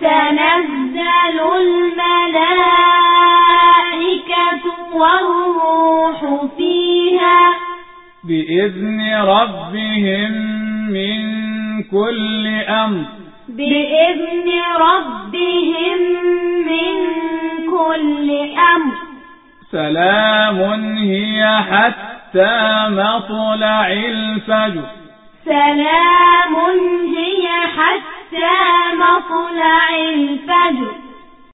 تنزل الملائكة والروح فيها. بإذن ربهم من كل أمر. بإذن ربهم من كل أمر. سلام هي حتى مطلع الفجر. سلام هي حتى مطلع الفجر.